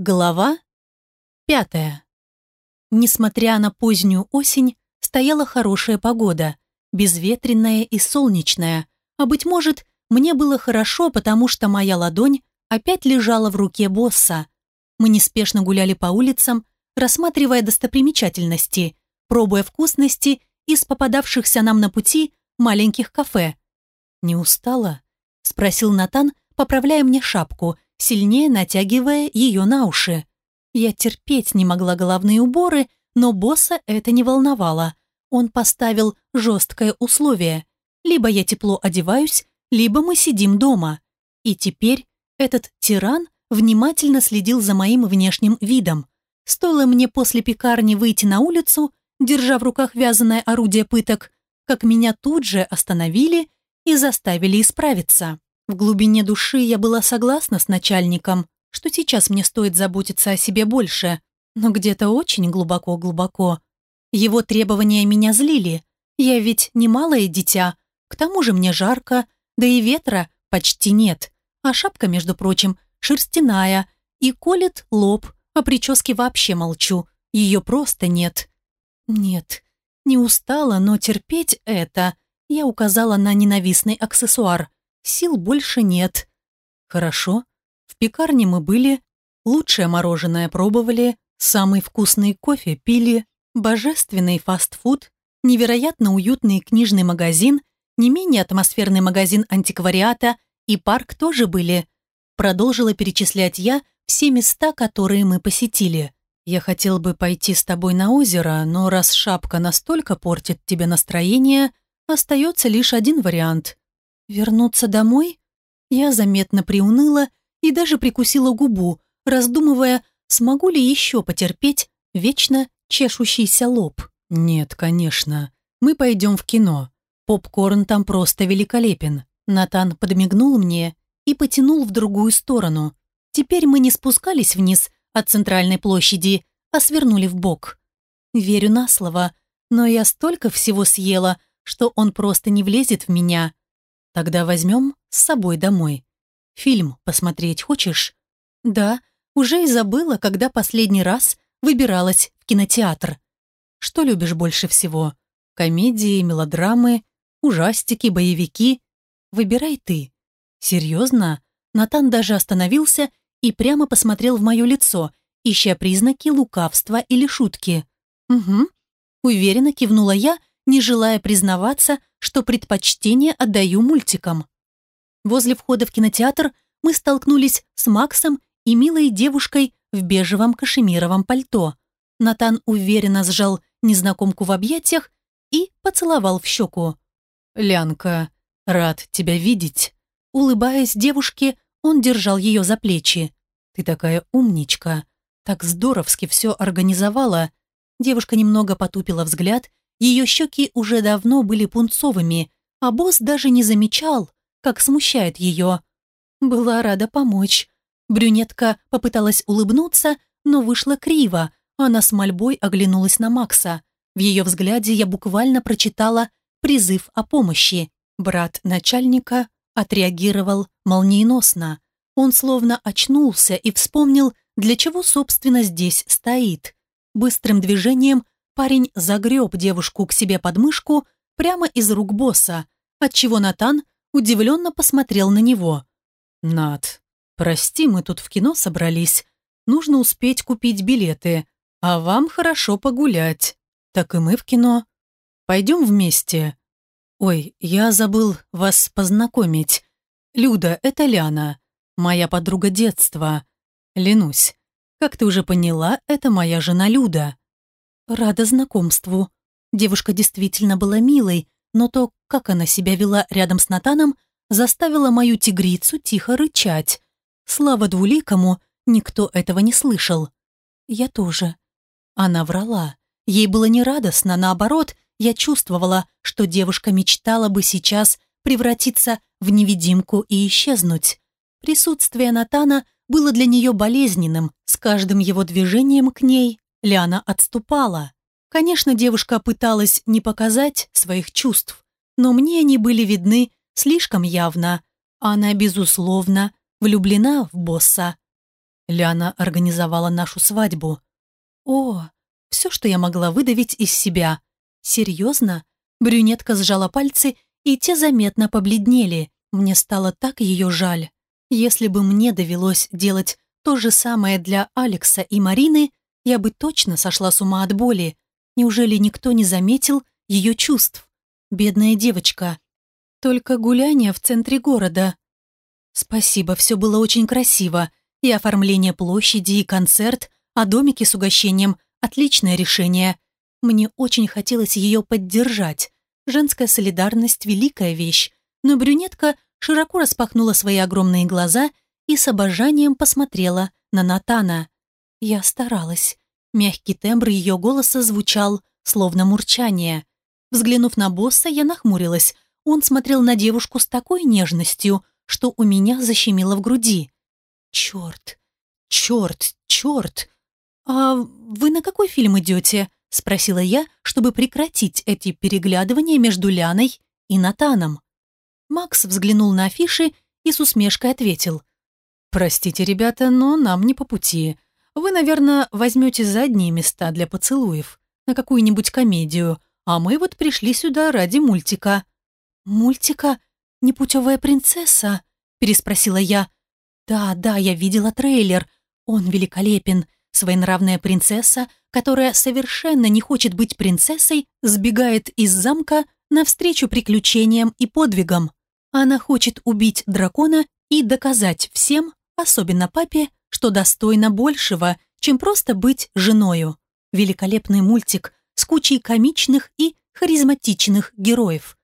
Глава пятая. Несмотря на позднюю осень, стояла хорошая погода, безветренная и солнечная, а, быть может, мне было хорошо, потому что моя ладонь опять лежала в руке босса. Мы неспешно гуляли по улицам, рассматривая достопримечательности, пробуя вкусности из попадавшихся нам на пути маленьких кафе. «Не устала?» – спросил Натан, поправляя мне шапку – сильнее натягивая ее на уши. Я терпеть не могла головные уборы, но босса это не волновало. Он поставил жесткое условие. Либо я тепло одеваюсь, либо мы сидим дома. И теперь этот тиран внимательно следил за моим внешним видом. Стоило мне после пекарни выйти на улицу, держа в руках вязаное орудие пыток, как меня тут же остановили и заставили исправиться. В глубине души я была согласна с начальником, что сейчас мне стоит заботиться о себе больше, но где-то очень глубоко-глубоко. Его требования меня злили. Я ведь не малое дитя, к тому же мне жарко, да и ветра почти нет. А шапка, между прочим, шерстяная и колет лоб, о прическе вообще молчу, ее просто нет. Нет, не устала, но терпеть это. Я указала на ненавистный аксессуар – сил больше нет. Хорошо, в пекарне мы были, лучшее мороженое пробовали, самый вкусный кофе пили, божественный фастфуд, невероятно уютный книжный магазин, не менее атмосферный магазин антиквариата и парк тоже были. Продолжила перечислять я все места, которые мы посетили. Я хотел бы пойти с тобой на озеро, но раз шапка настолько портит тебе настроение, остается лишь один вариант. Вернуться домой? Я заметно приуныла и даже прикусила губу, раздумывая, смогу ли еще потерпеть вечно чешущийся лоб. Нет, конечно. Мы пойдем в кино. Попкорн там просто великолепен. Натан подмигнул мне и потянул в другую сторону. Теперь мы не спускались вниз от центральной площади, а свернули в бок. Верю на слово, но я столько всего съела, что он просто не влезет в меня. Тогда возьмем с собой домой. Фильм посмотреть хочешь? Да, уже и забыла, когда последний раз выбиралась в кинотеатр. Что любишь больше всего? Комедии, мелодрамы, ужастики, боевики? Выбирай ты. Серьезно? Натан даже остановился и прямо посмотрел в мое лицо, ища признаки лукавства или шутки. «Угу», — уверенно кивнула я не желая признаваться, что предпочтение отдаю мультикам. Возле входа в кинотеатр мы столкнулись с Максом и милой девушкой в бежевом кашемировом пальто. Натан уверенно сжал незнакомку в объятиях и поцеловал в щеку. «Лянка, рад тебя видеть». Улыбаясь девушке, он держал ее за плечи. «Ты такая умничка, так здоровски все организовала». Девушка немного потупила взгляд ее щеки уже давно были пунцовыми, а босс даже не замечал, как смущает ее. Была рада помочь. Брюнетка попыталась улыбнуться, но вышла криво. Она с мольбой оглянулась на Макса. В ее взгляде я буквально прочитала призыв о помощи. Брат начальника отреагировал молниеносно. Он словно очнулся и вспомнил, для чего, собственно, здесь стоит. Быстрым движением Парень загреб девушку к себе под мышку прямо из рук босса, отчего Натан удивленно посмотрел на него. «Над, прости, мы тут в кино собрались. Нужно успеть купить билеты, а вам хорошо погулять. Так и мы в кино. Пойдем вместе. Ой, я забыл вас познакомить. Люда, это Ляна, моя подруга детства. Ленусь, как ты уже поняла, это моя жена Люда. Рада знакомству. Девушка действительно была милой, но то, как она себя вела рядом с Натаном, заставило мою тигрицу тихо рычать. Слава двуликому, никто этого не слышал. Я тоже. Она врала. Ей было не радостно, наоборот, я чувствовала, что девушка мечтала бы сейчас превратиться в невидимку и исчезнуть. Присутствие Натана было для нее болезненным, с каждым его движением к ней Ляна отступала. Конечно, девушка пыталась не показать своих чувств, но мне они были видны слишком явно. Она, безусловно, влюблена в босса. Ляна организовала нашу свадьбу. О, все, что я могла выдавить из себя. Серьезно? Брюнетка сжала пальцы, и те заметно побледнели. Мне стало так ее жаль. Если бы мне довелось делать то же самое для Алекса и Марины, я бы точно сошла с ума от боли. Неужели никто не заметил ее чувств? Бедная девочка. Только гуляние в центре города. Спасибо, все было очень красиво. И оформление площади, и концерт, а домики с угощением – отличное решение. Мне очень хотелось ее поддержать. Женская солидарность – великая вещь. Но брюнетка широко распахнула свои огромные глаза и с обожанием посмотрела на Натана. Я старалась. Мягкий тембр ее голоса звучал, словно мурчание. Взглянув на босса, я нахмурилась. Он смотрел на девушку с такой нежностью, что у меня защемило в груди. «Черт! Черт! Черт! А вы на какой фильм идете?» — спросила я, чтобы прекратить эти переглядывания между Ляной и Натаном. Макс взглянул на афиши и с усмешкой ответил. «Простите, ребята, но нам не по пути. Вы, наверное, возьмете задние места для поцелуев на какую-нибудь комедию, а мы вот пришли сюда ради мультика». «Мультика? Непутевая принцесса?» – переспросила я. «Да, да, я видела трейлер. Он великолепен. Своенравная принцесса, которая совершенно не хочет быть принцессой, сбегает из замка навстречу приключениям и подвигам. Она хочет убить дракона и доказать всем, особенно папе, что достойна большего, чем просто быть женою. Великолепный мультик с кучей комичных и харизматичных героев.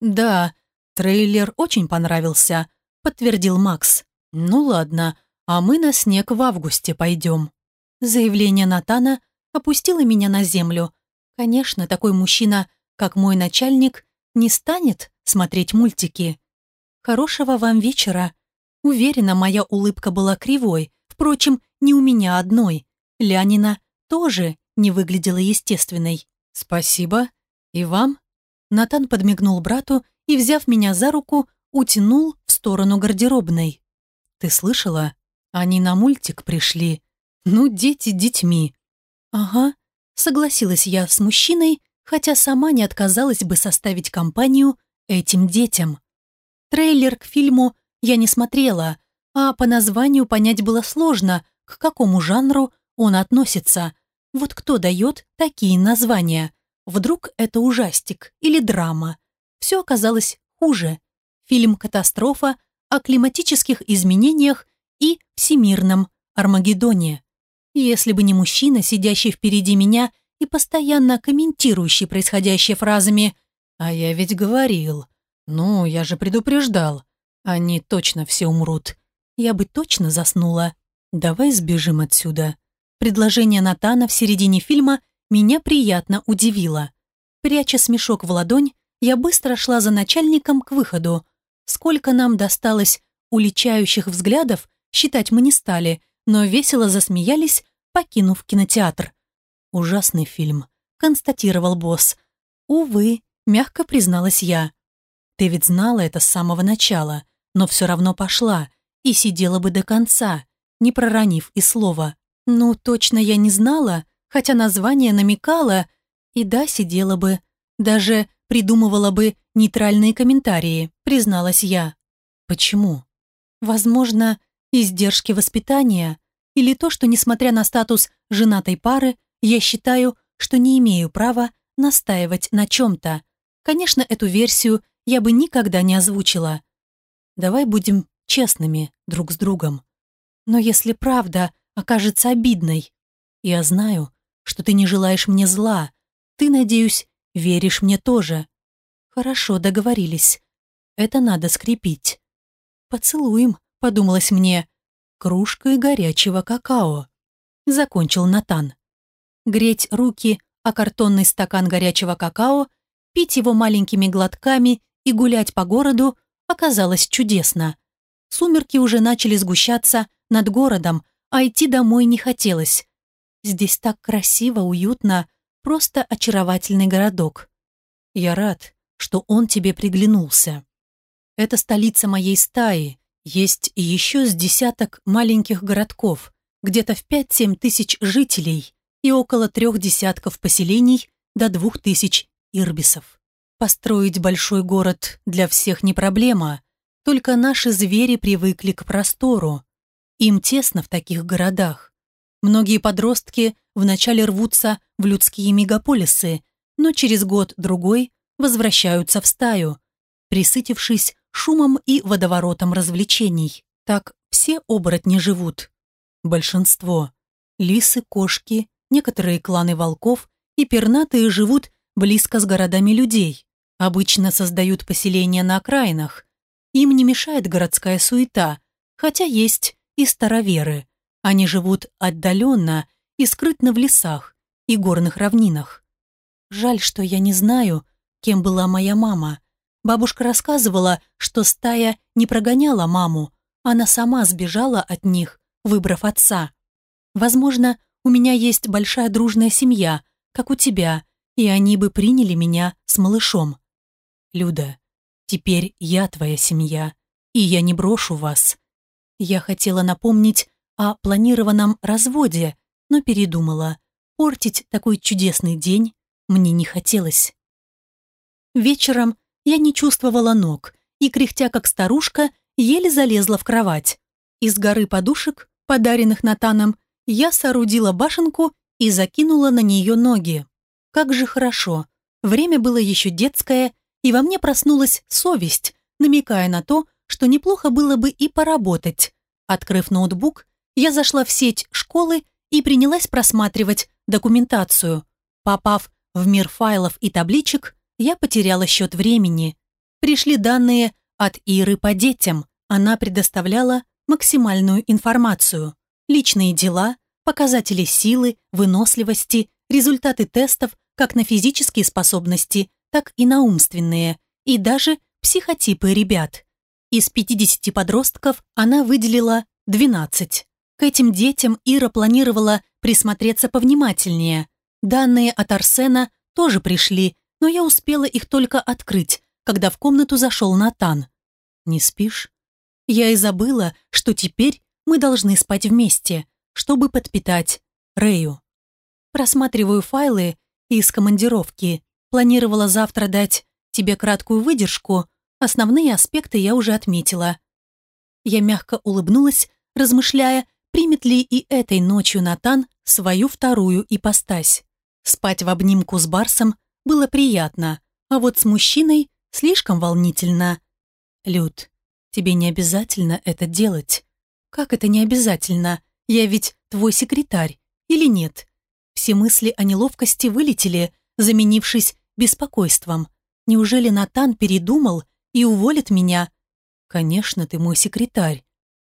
«Да, трейлер очень понравился», — подтвердил Макс. «Ну ладно, а мы на снег в августе пойдем». Заявление Натана опустило меня на землю. Конечно, такой мужчина, как мой начальник, не станет смотреть мультики. Хорошего вам вечера. Уверена, моя улыбка была кривой, впрочем, не у меня одной. Лянина тоже не выглядела естественной. Спасибо. И вам? Натан подмигнул брату и, взяв меня за руку, утянул в сторону гардеробной. Ты слышала? Они на мультик пришли. Ну, дети детьми. Ага, согласилась я с мужчиной, хотя сама не отказалась бы составить компанию этим детям. Трейлер к фильму я не смотрела, а по названию понять было сложно, к какому жанру он относится. Вот кто дает такие названия? Вдруг это ужастик или драма? Все оказалось хуже. Фильм «Катастрофа» о климатических изменениях и всемирном Армагеддоне. Если бы не мужчина, сидящий впереди меня и постоянно комментирующий происходящее фразами «А я ведь говорил», «Ну, я же предупреждал. Они точно все умрут. Я бы точно заснула. Давай сбежим отсюда». Предложение Натана в середине фильма меня приятно удивило. Пряча смешок в ладонь, я быстро шла за начальником к выходу. Сколько нам досталось уличающих взглядов, считать мы не стали, но весело засмеялись, покинув кинотеатр. «Ужасный фильм», — констатировал босс. «Увы», — мягко призналась я. Ты ведь знала это с самого начала, но все равно пошла и сидела бы до конца, не проронив и слова. Ну, точно я не знала, хотя название намекало, и да, сидела бы, даже придумывала бы нейтральные комментарии, призналась я. Почему? Возможно, издержки воспитания или то, что, несмотря на статус женатой пары, я считаю, что не имею права настаивать на чем-то. Конечно, эту версию я бы никогда не озвучила. Давай будем честными друг с другом. Но если правда окажется обидной, я знаю, что ты не желаешь мне зла, ты, надеюсь, веришь мне тоже. Хорошо, договорились. Это надо скрепить. Поцелуем, подумалось мне, кружкой горячего какао. Закончил Натан. Греть руки о картонный стакан горячего какао, пить его маленькими глотками и гулять по городу оказалось чудесно. Сумерки уже начали сгущаться над городом, а идти домой не хотелось. Здесь так красиво, уютно, просто очаровательный городок. Я рад, что он тебе приглянулся. Это столица моей стаи, есть еще с десяток маленьких городков, где-то в 5-7 тысяч жителей и около трех десятков поселений до двух тысяч ирбисов. Построить большой город для всех не проблема, только наши звери привыкли к простору. Им тесно в таких городах. Многие подростки вначале рвутся в людские мегаполисы, но через год-другой возвращаются в стаю, присытившись шумом и водоворотом развлечений. Так все оборотни живут. Большинство. Лисы, кошки, некоторые кланы волков и пернатые живут близко с городами людей. Обычно создают поселения на окраинах. Им не мешает городская суета, хотя есть и староверы. Они живут отдаленно и скрытно в лесах и горных равнинах. Жаль, что я не знаю, кем была моя мама. Бабушка рассказывала, что стая не прогоняла маму, она сама сбежала от них, выбрав отца. Возможно, у меня есть большая дружная семья, как у тебя, и они бы приняли меня с малышом. Люда, теперь я твоя семья, и я не брошу вас. Я хотела напомнить о планированном разводе, но передумала. Портить такой чудесный день мне не хотелось. Вечером я не чувствовала ног и, кряхтя как старушка, еле залезла в кровать. Из горы подушек, подаренных Натаном, я соорудила башенку и закинула на нее ноги. Как же хорошо. Время было еще детское, и во мне проснулась совесть, намекая на то, что неплохо было бы и поработать. Открыв ноутбук, я зашла в сеть школы и принялась просматривать документацию. Попав в мир файлов и табличек, я потеряла счет времени. Пришли данные от Иры по детям. Она предоставляла максимальную информацию. Личные дела, показатели силы, выносливости, результаты тестов как на физические способности, так и на умственные, и даже психотипы ребят. Из 50 подростков она выделила 12. К этим детям Ира планировала присмотреться повнимательнее. Данные от Арсена тоже пришли, но я успела их только открыть, когда в комнату зашел Натан. «Не спишь?» Я и забыла, что теперь мы должны спать вместе, чтобы подпитать Рэю. Просматриваю файлы из командировки. Планировала завтра дать тебе краткую выдержку, основные аспекты я уже отметила. Я мягко улыбнулась, размышляя, примет ли и этой ночью Натан свою вторую ипостась. Спать в обнимку с Барсом было приятно, а вот с мужчиной слишком волнительно. Люд, тебе не обязательно это делать. Как это не обязательно? Я ведь твой секретарь, или нет? Все мысли о неловкости вылетели, заменившись беспокойством. Неужели Натан передумал и уволит меня? Конечно, ты мой секретарь.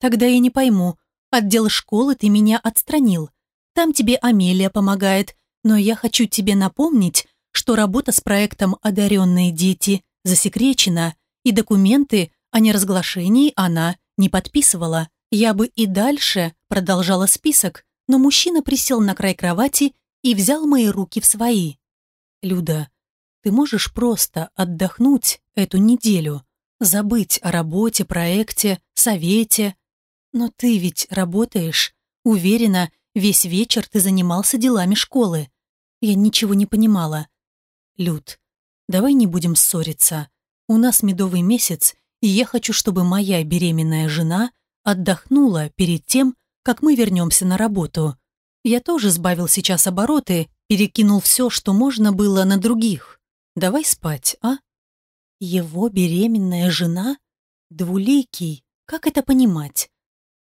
Тогда я не пойму, отдел школы ты меня отстранил. Там тебе Амелия помогает, но я хочу тебе напомнить, что работа с проектом «Одаренные дети» засекречена, и документы о неразглашении она не подписывала. Я бы и дальше продолжала список, но мужчина присел на край кровати и взял мои руки в свои. «Люда, ты можешь просто отдохнуть эту неделю, забыть о работе, проекте, совете. Но ты ведь работаешь. Уверена, весь вечер ты занимался делами школы. Я ничего не понимала. Люд, давай не будем ссориться. У нас медовый месяц, и я хочу, чтобы моя беременная жена отдохнула перед тем, как мы вернемся на работу. Я тоже сбавил сейчас обороты, перекинул все, что можно было на других. Давай спать, а? Его беременная жена? Двуликий, как это понимать?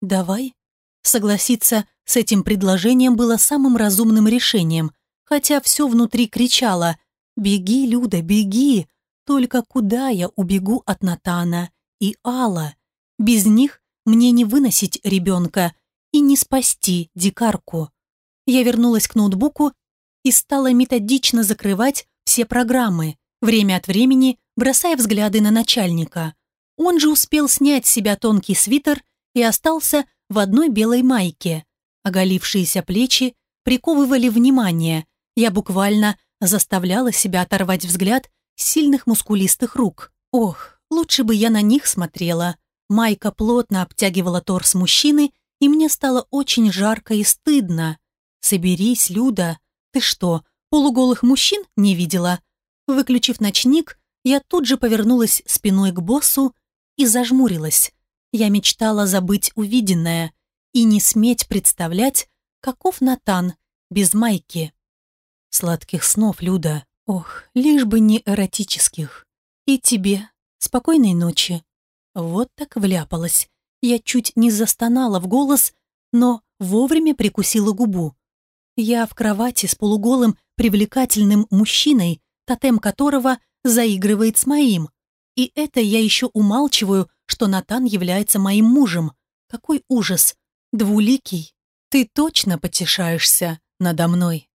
Давай. Согласиться с этим предложением было самым разумным решением, хотя все внутри кричало «Беги, Люда, беги!» Только куда я убегу от Натана и Алла? Без них мне не выносить ребенка и не спасти дикарку. Я вернулась к ноутбуку и стала методично закрывать все программы, время от времени бросая взгляды на начальника. Он же успел снять с себя тонкий свитер и остался в одной белой майке. Оголившиеся плечи приковывали внимание, я буквально заставляла себя оторвать взгляд сильных мускулистых рук. Ох, лучше бы я на них смотрела. Майка плотно обтягивала торс мужчины и мне стало очень жарко и стыдно. «Соберись, Люда. Ты что, полуголых мужчин не видела?» Выключив ночник, я тут же повернулась спиной к боссу и зажмурилась. Я мечтала забыть увиденное и не сметь представлять, каков Натан без майки. Сладких снов, Люда. Ох, лишь бы не эротических. И тебе. Спокойной ночи. Вот так вляпалась. Я чуть не застонала в голос, но вовремя прикусила губу. Я в кровати с полуголым привлекательным мужчиной, тотем которого заигрывает с моим. И это я еще умалчиваю, что Натан является моим мужем. Какой ужас! Двуликий! Ты точно потешаешься надо мной.